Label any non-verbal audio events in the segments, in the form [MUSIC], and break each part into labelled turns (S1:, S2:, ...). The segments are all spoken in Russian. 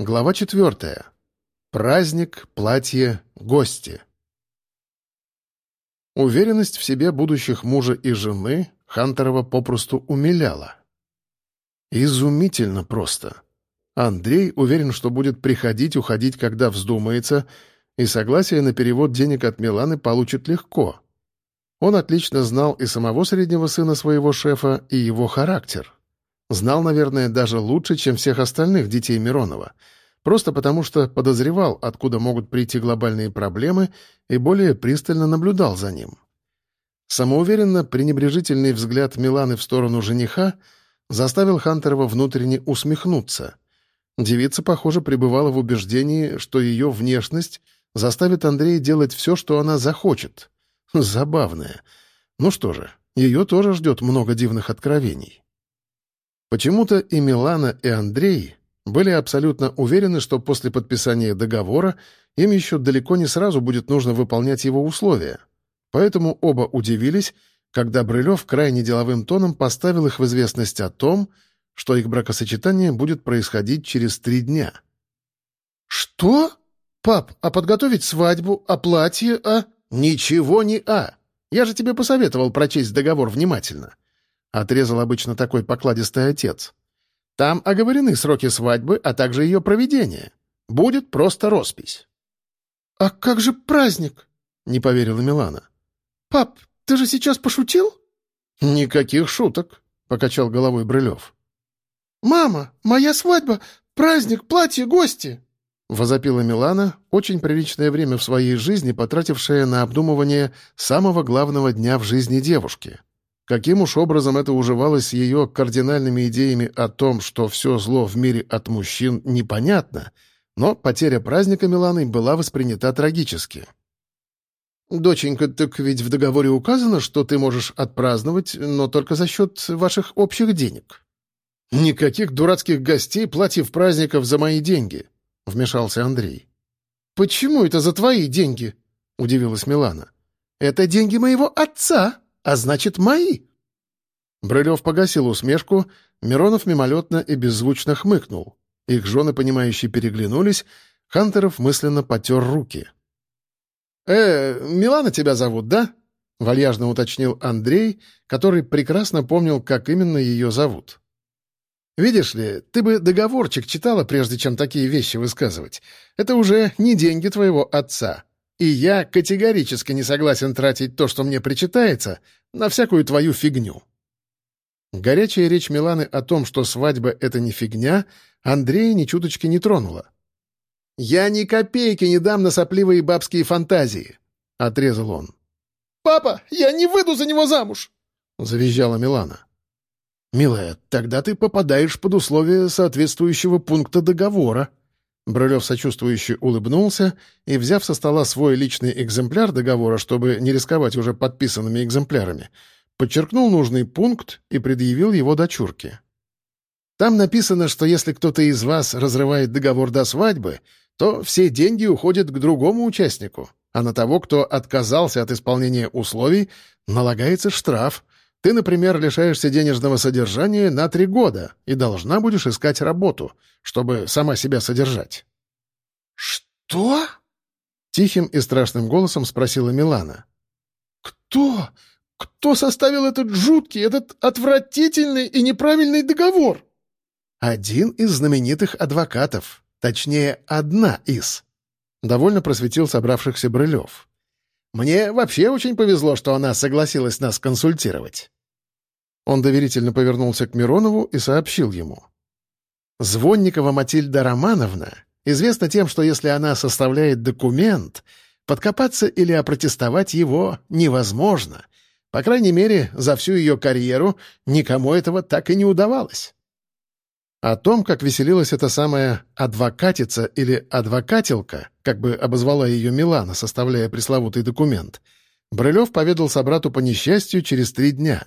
S1: Глава четвертая. Праздник, платье, гости. Уверенность в себе будущих мужа и жены Хантерова попросту умиляла. Изумительно просто. Андрей уверен, что будет приходить, уходить, когда вздумается, и согласие на перевод денег от Миланы получит легко. Он отлично знал и самого среднего сына своего шефа, и его характер — Знал, наверное, даже лучше, чем всех остальных детей Миронова. Просто потому, что подозревал, откуда могут прийти глобальные проблемы, и более пристально наблюдал за ним. Самоуверенно пренебрежительный взгляд Миланы в сторону жениха заставил Хантерова внутренне усмехнуться. Девица, похоже, пребывала в убеждении, что ее внешность заставит Андрея делать все, что она захочет. Забавная. Ну что же, ее тоже ждет много дивных откровений. Почему-то и Милана, и Андрей были абсолютно уверены, что после подписания договора им еще далеко не сразу будет нужно выполнять его условия. Поэтому оба удивились, когда Брылев крайне деловым тоном поставил их в известность о том, что их бракосочетание будет происходить через три дня.
S2: «Что? Пап, а подготовить свадьбу, а платье, а...»
S1: «Ничего не «а». Я же тебе посоветовал прочесть договор внимательно. — отрезал обычно такой покладистый отец. «Там оговорены сроки свадьбы, а также ее проведение. Будет просто роспись».
S2: «А как же праздник?» — не поверила Милана. «Пап, ты же сейчас пошутил?»
S1: «Никаких шуток», — покачал головой Брылев.
S2: «Мама, моя свадьба, праздник, платье, гости!»
S1: — возопила Милана, очень приличное время в своей жизни, потратившая на обдумывание самого главного дня в жизни девушки — Каким уж образом это уживалось с ее кардинальными идеями о том, что все зло в мире от мужчин, непонятно, но потеря праздника Миланы была воспринята трагически. «Доченька, так ведь в договоре указано, что ты можешь отпраздновать, но только за счет ваших общих денег». «Никаких дурацких гостей, платьев праздников за мои деньги», — вмешался Андрей.
S2: «Почему это за твои деньги?» — удивилась Милана.
S3: «Это деньги моего отца», а значит, мои!»
S1: Брылев погасил усмешку, Миронов мимолетно и беззвучно хмыкнул. Их жены, понимающие, переглянулись, Хантеров мысленно потер руки. «Э, Милана тебя зовут, да?» — вальяжно уточнил Андрей, который прекрасно помнил, как именно ее зовут. «Видишь ли, ты бы договорчик читала, прежде чем такие вещи высказывать. Это уже не деньги твоего отца. И я категорически не согласен тратить то, что мне причитается, на всякую твою фигню». Горячая речь Миланы о том, что свадьба — это не фигня, Андрея ни чуточки не тронула. «Я ни копейки не дам на сопливые бабские фантазии», — отрезал он.
S2: «Папа, я не выйду за него замуж!»
S1: — завизжала Милана. «Милая, тогда ты попадаешь под условия соответствующего пункта договора», Брылев сочувствующе улыбнулся и, взяв со стола свой личный экземпляр договора, чтобы не рисковать уже подписанными экземплярами, подчеркнул нужный пункт и предъявил его дочурке. «Там написано, что если кто-то из вас разрывает договор до свадьбы, то все деньги уходят к другому участнику, а на того, кто отказался от исполнения условий, налагается штраф — ты, например, лишаешься денежного содержания на три года и должна будешь искать работу, чтобы сама себя содержать».
S2: «Что?»
S1: — тихим и страшным голосом спросила Милана.
S2: «Кто? Кто составил этот жуткий, этот отвратительный и неправильный договор?»
S1: «Один из знаменитых адвокатов. Точнее, одна из». Довольно просветил собравшихся Брылев. Мне вообще очень повезло, что она согласилась нас консультировать». Он доверительно повернулся к Миронову и сообщил ему. «Звонникова Матильда Романовна известна тем, что если она составляет документ, подкопаться или опротестовать его невозможно. По крайней мере, за всю ее карьеру никому этого так и не удавалось. О том, как веселилась эта самая «адвокатица» или «адвокатилка», как бы обозвала ее Милана, составляя пресловутый документ, Брылев поведал собрату по несчастью через три дня.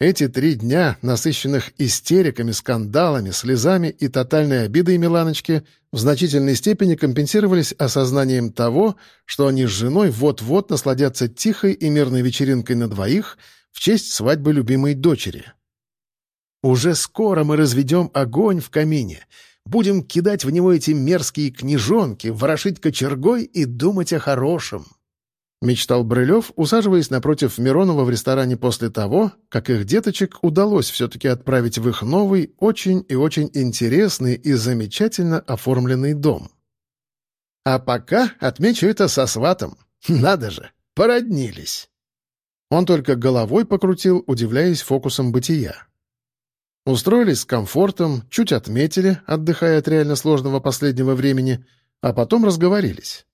S1: Эти три дня, насыщенных истериками, скандалами, слезами и тотальной обидой Миланочки, в значительной степени компенсировались осознанием того, что они с женой вот-вот насладятся тихой и мирной вечеринкой на двоих в честь свадьбы любимой дочери — уже скоро мы разведем огонь в камине,
S3: Будем кидать в него эти мерзкие книжонки, ворошить кочергой и думать о хорошем.
S1: — мечтал Брылев, усаживаясь напротив Миронова в ресторане после того, как их деточек удалось все-таки отправить в их новый, очень и очень интересный и замечательно оформленный дом.
S3: «А пока отмечу это со сватом. Надо же, породнились!»
S1: Он только головой покрутил, удивляясь фокусом бытия. Устроились с комфортом, чуть отметили, отдыхая от реально сложного последнего времени, а потом разговорились.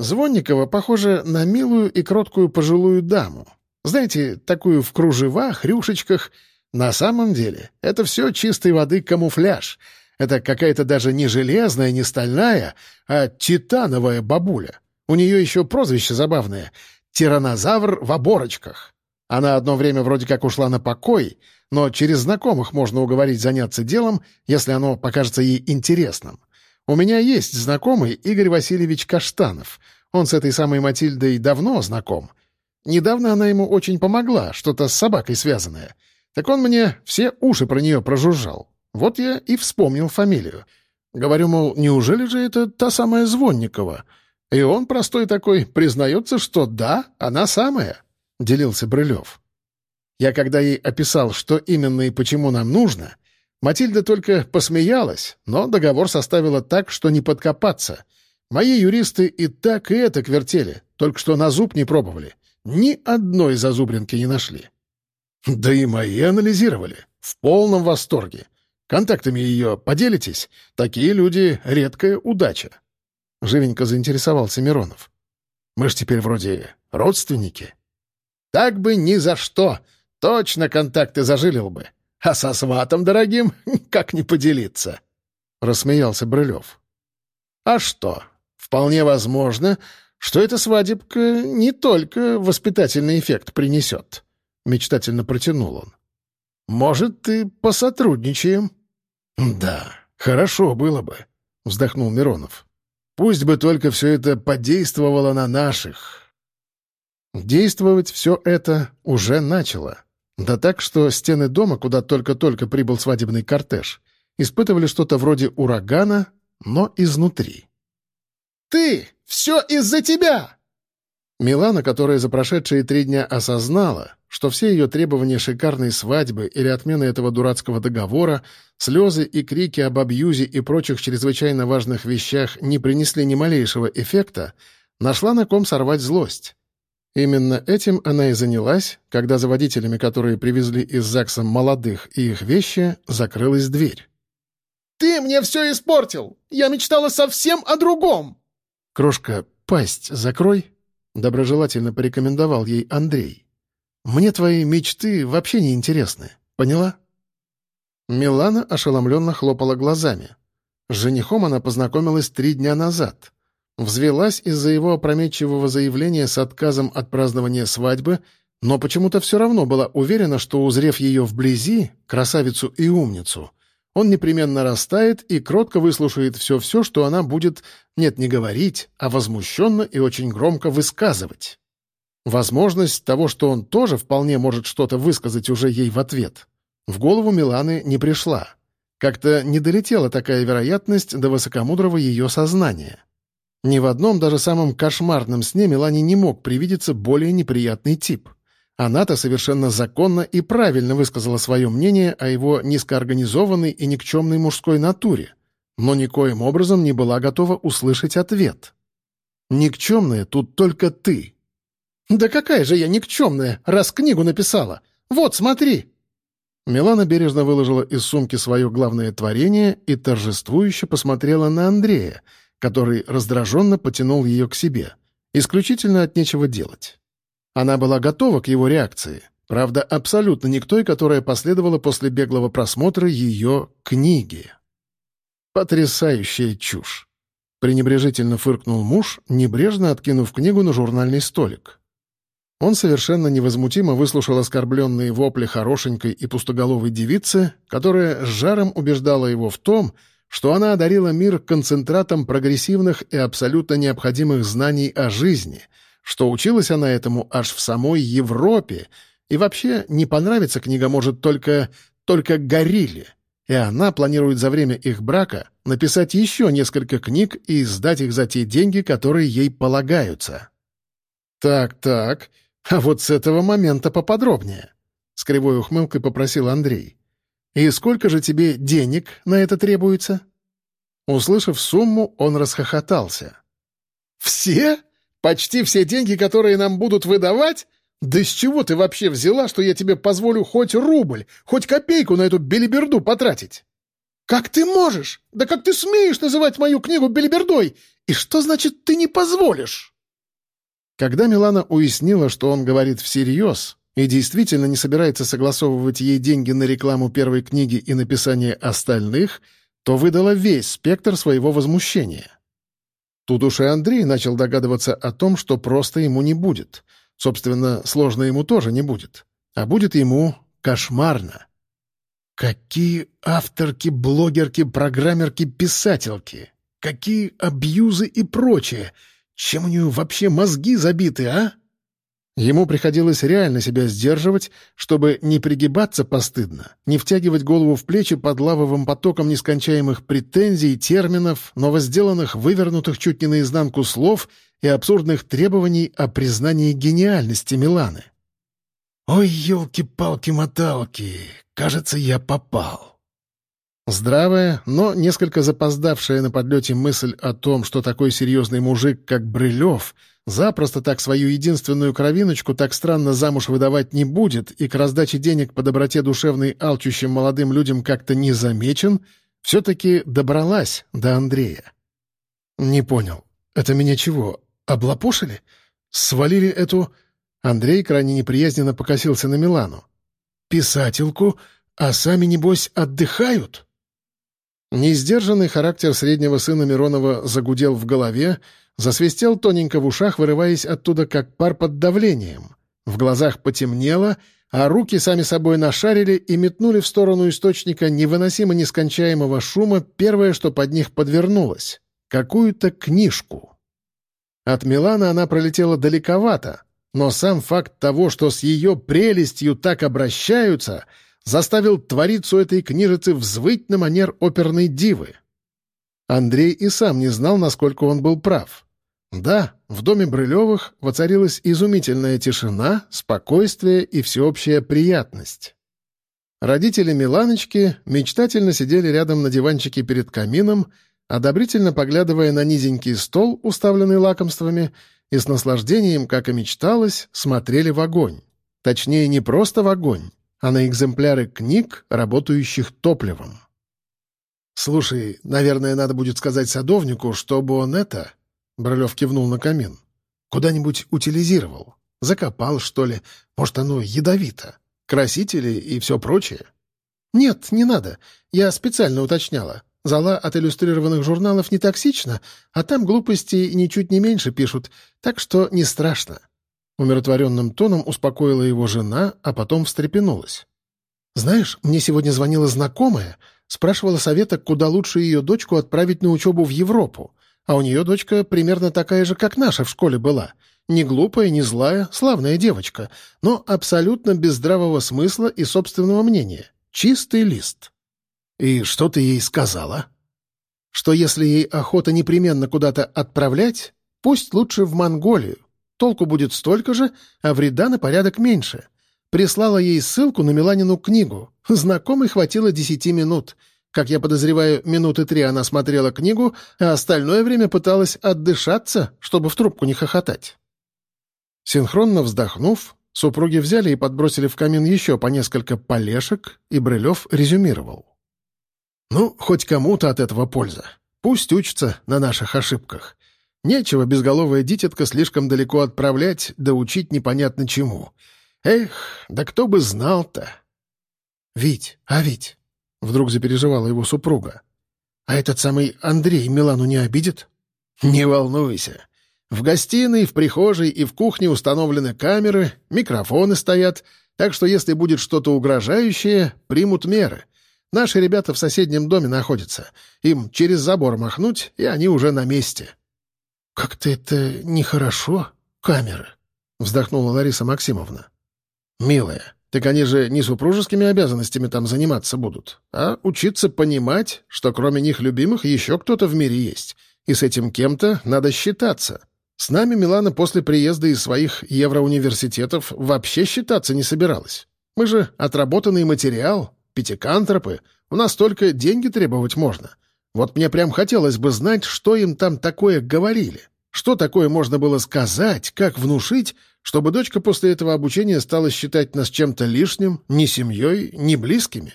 S3: Звонникова похожа на милую и кроткую пожилую даму. Знаете, такую в кружевах, рюшечках. На самом деле, это все чистой воды камуфляж. Это какая-то даже не железная, не стальная, а титановая бабуля. У нее еще прозвище забавное — тиранозавр в оборочках. Она одно время вроде как ушла на покой, но через знакомых можно уговорить заняться делом, если оно покажется ей интересным. У меня есть знакомый Игорь Васильевич Каштанов. Он с этой самой Матильдой давно знаком. Недавно она ему очень помогла, что-то с собакой связанное. Так он мне все уши про нее прожужжал. Вот я и вспомнил фамилию. Говорю, мол, неужели же это та самая Звонникова? И он простой такой признается, что да, она самая, — делился Брылев. Я когда ей описал, что именно и почему нам нужно, Матильда только посмеялась, но договор составила так, что не подкопаться. Мои юристы и так, и это вертели, только что на зуб не пробовали. Ни одной зазубринки не нашли. Да и мои анализировали. В полном восторге. Контактами ее поделитесь? Такие люди — редкая удача. Живенько заинтересовался Миронов. Мы ж теперь вроде родственники. Так бы ни за что. Точно контакты зажилил бы. А со сватом дорогим [LAUGHS] как не поделиться?» — рассмеялся Брылев. «А что? Вполне возможно, что эта свадебка не только воспитательный эффект принесет», — мечтательно протянул он. «Может, и посотрудничаем?» «Да, хорошо было бы», — вздохнул Миронов. «Пусть бы только все это подействовало на наших». Действовать все это уже начало. Да так, что стены дома, куда только-только прибыл свадебный кортеж, испытывали что-то вроде урагана, но изнутри. «Ты! Все из-за тебя!» Милана, которая за прошедшие три дня осознала, что все ее требования шикарной свадьбы или отмены этого дурацкого договора, слезы и крики об абьюзе и прочих чрезвычайно важных вещах не принесли ни малейшего эффекта, нашла на ком сорвать злость. Именно этим она и занялась, когда за водителями, которые привезли из ЗАГСа молодых и их вещи, закрылась дверь. «Ты мне все испортил! Я мечтала совсем о другом!» «Крошка, пасть закрой!» — доброжелательно порекомендовал ей Андрей. «Мне твои мечты вообще не интересны, поняла?» Милана ошеломленно хлопала глазами. С женихом она познакомилась три дня назад — Взвелась из-за его опрометчивого заявления с отказом от празднования свадьбы, но почему-то все равно была уверена, что, узрев ее вблизи, красавицу и умницу, он непременно растает и кротко выслушает все-все, что она будет, нет, не говорить, а возмущенно и очень громко высказывать. Возможность того, что он тоже вполне может что-то высказать уже ей в ответ, в голову Миланы не пришла. Как-то не долетела такая вероятность до высокомудрого ее сознания. Ни в одном, даже самом кошмарном сне Мелане не мог привидеться более неприятный тип. Она-то совершенно законно и правильно высказала свое мнение о его низкоорганизованной и никчемной мужской натуре, но никоим образом не была готова услышать ответ. «Никчемная тут только ты». «Да какая же я никчемная, раз книгу написала! Вот, смотри!» Милана бережно выложила из сумки свое главное творение и торжествующе посмотрела на Андрея — который раздраженно потянул ее к себе, исключительно от нечего делать. Она была готова к его реакции, правда, абсолютно не к той, которая последовала после беглого просмотра ее книги. «Потрясающая чушь!» — пренебрежительно фыркнул муж, небрежно откинув книгу на журнальный столик. Он совершенно невозмутимо выслушал оскорбленные вопли хорошенькой и пустоголовой девицы, которая с жаром убеждала его в том, что она одарила мир концентратом прогрессивных и абсолютно необходимых знаний о жизни, что училась она этому аж в самой Европе, и вообще не понравится книга может только, только горилле. и она планирует за время их брака написать еще несколько книг и сдать их за те деньги, которые ей полагаются. «Так-так, а вот с этого момента поподробнее», — с кривой ухмылкой попросил Андрей. «И сколько же тебе денег на это требуется?» Услышав сумму, он расхохотался. «Все? Почти все деньги, которые нам будут выдавать? Да с чего ты вообще взяла, что я тебе позволю хоть рубль, хоть копейку на эту белиберду потратить? Как ты можешь? Да как ты смеешь называть мою книгу белибердой? И что значит «ты не позволишь»?» Когда Милана уяснила, что он говорит всерьез и действительно не собирается согласовывать ей деньги на рекламу первой книги и написание остальных, то выдала весь спектр своего возмущения. Тут уж и Андрей начал догадываться о том, что просто ему не будет — Собственно, сложно ему тоже не будет. А будет ему кошмарно. Какие авторки, блогерки, программерки, писательки! Какие абьюзы и прочее! Чем у нее вообще мозги забиты, а? Ему приходилось реально себя сдерживать, чтобы не пригибаться постыдно, не втягивать голову в плечи под лавовым потоком нескончаемых претензий, терминов, новосделанных, вывернутых чуть не наизнанку слов и абсурдных требований о признании гениальности Миланы. «Ой, елки-палки-моталки, кажется, я попал». Здравая, но несколько запоздавшая на подлете мысль о том, что такой серьезный мужик, как Брылев, запросто так свою единственную кровиночку так странно замуж выдавать не будет и к раздаче денег по доброте душевной алчущим молодым людям как-то не замечен, все-таки добралась до Андрея. «Не понял. Это меня чего, облапошили? Свалили эту...» Андрей крайне неприязненно покосился на Милану. «Писательку, а сами, небось, отдыхают?» Несдержанный характер среднего сына Миронова загудел в голове, засвистел тоненько в ушах, вырываясь оттуда, как пар под давлением. В глазах потемнело, а руки сами собой нашарили и метнули в сторону источника невыносимо нескончаемого шума первое, что под них подвернулось — какую-то книжку. От Милана она пролетела далековато, но сам факт того, что с ее прелестью так обращаются — заставил творицу этой книжицы взвыть на манер оперной дивы. Андрей и сам не знал, насколько он был прав. Да, в доме Брылевых воцарилась изумительная тишина, спокойствие и всеобщая приятность. Родители Миланочки мечтательно сидели рядом на диванчике перед камином, одобрительно поглядывая на низенький стол, уставленный лакомствами, и с наслаждением, как и мечталось, смотрели в огонь. Точнее, не просто в огонь, а на экземпляры книг, работающих топливом. «Слушай, наверное, надо будет сказать садовнику, чтобы он это...» — Брылев кивнул на камин. «Куда-нибудь утилизировал. Закопал, что ли. Может, оно ядовито. Красители и все прочее». «Нет, не надо. Я специально уточняла. Зала от иллюстрированных журналов не токсична, а там глупости ничуть не меньше пишут, так что не страшно». Умиротворенным тоном успокоила его жена, а потом встрепенулась. «Знаешь, мне сегодня звонила знакомая, спрашивала совета, куда лучше ее дочку отправить на учебу в Европу. А у нее дочка примерно такая же, как наша в школе была. Не глупая, не злая, славная девочка, но абсолютно без здравого смысла и собственного мнения. Чистый лист». «И что ты ей сказала?» «Что если ей охота непременно куда-то отправлять, пусть лучше в Монголию, Толку будет столько же, а вреда на порядок меньше. Прислала ей ссылку на Миланину книгу. Знакомой хватило десяти минут. Как я подозреваю, минуты три она смотрела книгу, а остальное время пыталась отдышаться, чтобы в трубку не хохотать. Синхронно вздохнув, супруги взяли и подбросили в камин еще по несколько полешек, и Брылев резюмировал. «Ну, хоть кому-то от этого польза. Пусть учится на наших ошибках. Нечего безголовое дитятка слишком далеко отправлять, да учить непонятно чему. Эх, да кто бы знал-то. «Вить, а Вить!» — вдруг запереживала его супруга. «А этот самый Андрей Милану не обидит?» «Не волнуйся. В гостиной, в прихожей и в кухне установлены камеры, микрофоны стоят, так что если будет что-то угрожающее, примут меры. Наши ребята в соседнем доме находятся. Им через забор махнуть, и они уже на месте». «Как-то это нехорошо, камеры», — вздохнула Лариса Максимовна. «Милая, Так они же не супружескими обязанностями там заниматься будут, а учиться понимать, что кроме них любимых еще кто-то в мире есть, и с этим кем-то надо считаться. С нами Милана после приезда из своих евроуниверситетов вообще считаться не собиралась. Мы же отработанный материал, пятикантропы, у нас только деньги требовать можно. Вот мне прям хотелось бы знать, что им там такое говорили. Что такое можно было сказать, как внушить, чтобы дочка после этого обучения стала считать нас чем-то лишним, ни семьей, ни близкими?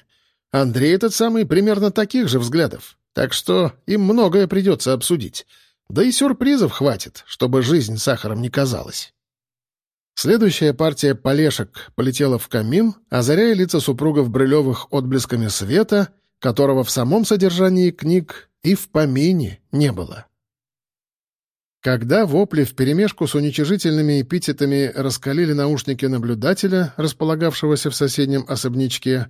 S3: Андрей этот самый примерно таких же взглядов. Так что им многое придется обсудить. Да и сюрпризов хватит, чтобы жизнь сахаром не казалась. Следующая партия полешек полетела в камин, озаряя лица супругов Брылевых отблесками света, которого в самом содержании книг и в помине не было. Когда вопли вперемешку с уничижительными эпитетами раскалили наушники наблюдателя, располагавшегося в соседнем особнячке,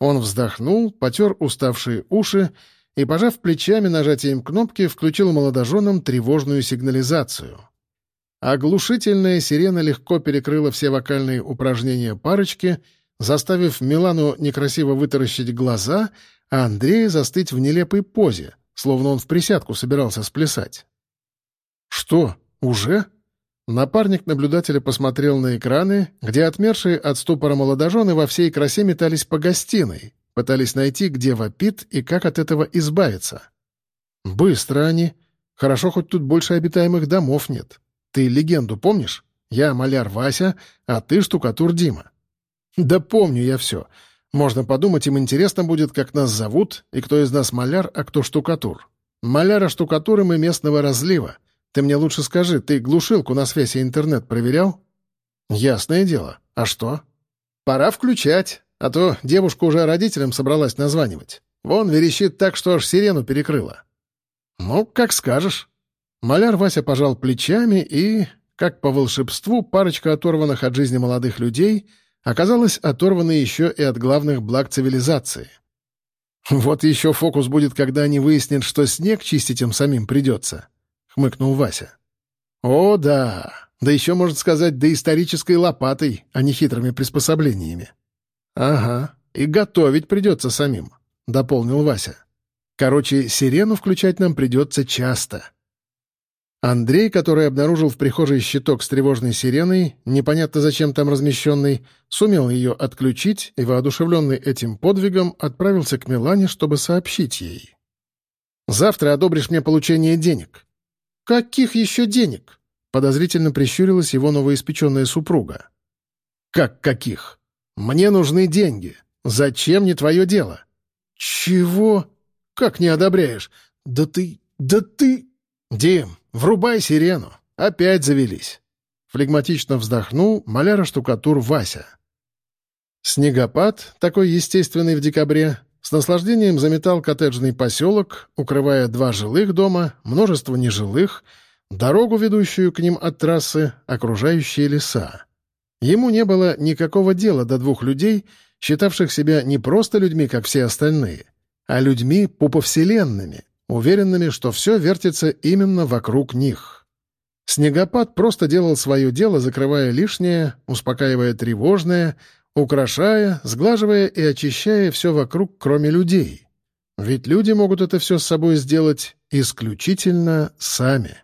S3: он вздохнул, потер уставшие уши и, пожав плечами нажатием кнопки, включил молодоженам тревожную сигнализацию. Оглушительная сирена легко перекрыла все вокальные упражнения парочки, заставив Милану некрасиво вытаращить глаза, а Андрея застыть в нелепой позе, словно он в присядку собирался сплясать. «Что, уже?» Напарник наблюдателя посмотрел на экраны, где отмершие от ступора молодожены во всей красе метались по гостиной, пытались найти, где вопит и как от этого избавиться. «Быстро они. Хорошо, хоть тут больше обитаемых домов нет. Ты легенду помнишь? Я маляр Вася, а ты штукатур Дима». «Да помню я все. Можно подумать, им интересно будет, как нас зовут, и кто из нас маляр, а кто штукатур. Маляра штукатуры мы местного разлива. Ты мне лучше скажи, ты глушилку на связь и интернет проверял? Ясное дело. А что? Пора включать, а то девушка уже родителям собралась названивать. Вон верещит так, что аж сирену перекрыла. Ну, как скажешь. Маляр Вася пожал плечами и, как по волшебству, парочка оторванных от жизни молодых людей оказалась оторванной еще и от главных благ цивилизации. Вот еще фокус будет, когда они выяснят, что снег чистить им самим придется. — хмыкнул Вася. «О, да. Да еще, можно сказать, доисторической лопатой, а не хитрыми приспособлениями». «Ага. И готовить придется самим», — дополнил Вася. «Короче, сирену включать нам придется часто». Андрей, который обнаружил в прихожей щиток с тревожной сиреной, непонятно зачем там размещенный, сумел ее отключить и, воодушевленный этим подвигом, отправился к Милане, чтобы сообщить ей. «Завтра одобришь мне получение денег. «Каких еще денег?» — подозрительно прищурилась его новоиспеченная супруга. «Как каких? Мне нужны деньги. Зачем не твое дело?» «Чего? Как не одобряешь? Да ты... да ты...» «Дим, врубай сирену. Опять завелись». Флегматично вздохнул маляра-штукатур Вася. Снегопад, такой естественный в декабре, с наслаждением заметал коттеджный поселок, укрывая два жилых дома, множество нежилых, дорогу, ведущую к ним от трассы, окружающие леса. Ему не было никакого дела до двух людей, считавших себя не просто людьми, как все остальные, а людьми пуповселенными, уверенными, что все вертится именно вокруг них. Снегопад просто делал свое дело, закрывая лишнее, успокаивая тревожное, украшая, сглаживая и очищая все вокруг, кроме людей. Ведь люди могут это все с собой сделать исключительно сами.